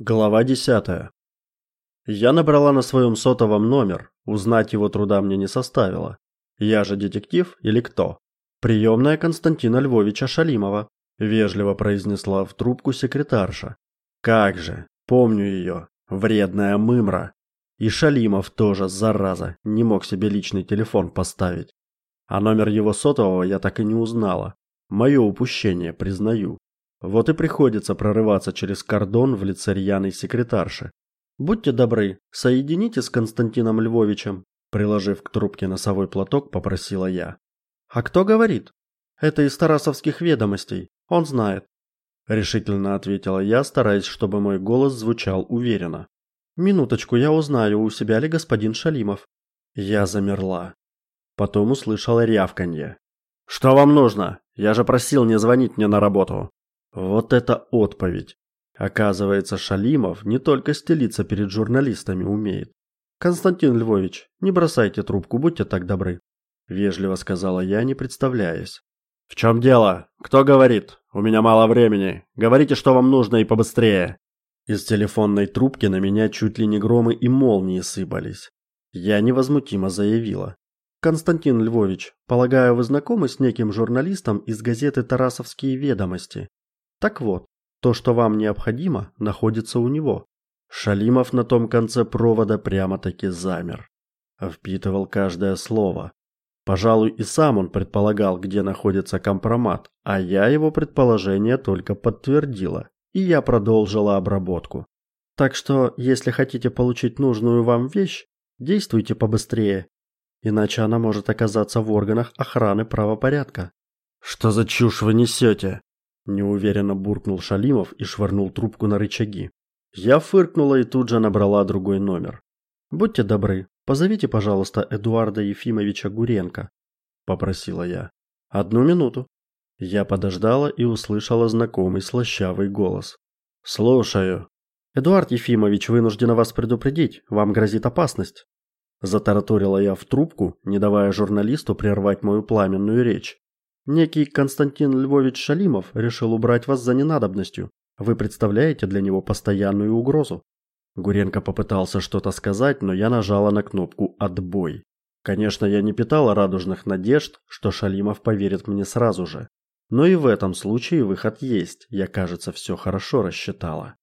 Глава 10. Я набрала на своем сотовом номер, узнать его труда мне не составило. Я же детектив или кто? Приемная Константина Львовича Шалимова, вежливо произнесла в трубку секретарша. Как же, помню ее, вредная мымра. И Шалимов тоже, зараза, не мог себе личный телефон поставить. А номер его сотового я так и не узнала. Мое упущение, признаю. Вот и приходится прорываться через кордон в лице рьяной секретарши. Будьте добры, соедините с Константином Львовичем, приложив к трубке носовой платок, попросила я. А кто говорит? Это из Тарасовских ведомостей. Он знает, решительно ответила я, стараясь, чтобы мой голос звучал уверенно. Минуточку, я узнаю, у себя ли господин Шалимов. Я замерла. Потом услышала рявканье. Что вам нужно? Я же просил не звонить мне на работу. Вот это отповедь. Оказывается, Шалимов не только стелиться перед журналистами умеет. Константин Львович, не бросайте трубку, будьте так добры, вежливо сказала я, не представляясь. В чем дело? Кто говорит? У меня мало времени. Говорите, что вам нужно и побыстрее. Из телефонной трубки на меня чуть ли не громы и молнии сыпались. Я невозмутимо заявила: Константин Львович, полагаю, вы знакомы с неким журналистом из газеты Тарасовские ведомости? Так вот, то, что вам необходимо, находится у него. Шалимов на том конце провода прямо-таки замер. Впитывал каждое слово. Пожалуй, и сам он предполагал, где находится компромат, а я его предположение только подтвердила, и я продолжила обработку. Так что, если хотите получить нужную вам вещь, действуйте побыстрее, иначе она может оказаться в органах охраны правопорядка. Что за чушь вы несете? Неуверенно буркнул Шалимов и швырнул трубку на рычаги. Я фыркнула и тут же набрала другой номер. Будьте добры, позовите, пожалуйста, Эдуарда Ефимовича Гуренко, попросила я. Одну минуту. Я подождала и услышала знакомый слащавый голос. Слушаю. Эдуард Ефимович вынужден вас предупредить, вам грозит опасность. Затараторила я в трубку, не давая журналисту прервать мою пламенную речь. Некий Константин Львович Шалимов решил убрать вас за ненадобностью. Вы представляете для него постоянную угрозу. Гуренко попытался что-то сказать, но я нажала на кнопку отбой. Конечно, я не питала радужных надежд, что Шалимов поверит мне сразу же. Но и в этом случае выход есть. Я, кажется, все хорошо рассчитала.